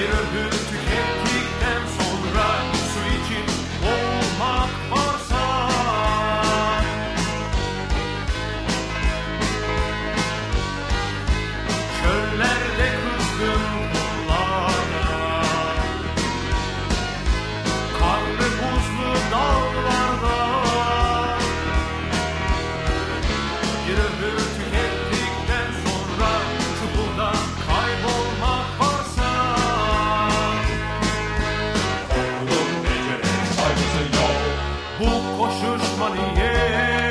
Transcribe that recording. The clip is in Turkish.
Bir ömür tükettikten sonra su için olmak varsa. Çöllerde kızgın kumlara Karlı buzlu dağlarda. Bir ömür tükettikten money, yeah.